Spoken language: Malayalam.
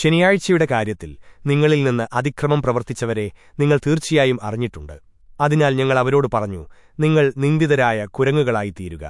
ശനിയാഴ്ചയുടെ കാര്യത്തിൽ നിങ്ങളിൽ നിന്ന് അതിക്രമം പ്രവർത്തിച്ചവരെ നിങ്ങൾ തീർച്ചയായും അറിഞ്ഞിട്ടുണ്ട്. അതിനാൽ ഞങ്ങൾ അവരോട് പറഞ്ഞു നിങ്ങൾ നിന്ദിതരായ കുരങ്ങുകളായിത്തീരുക.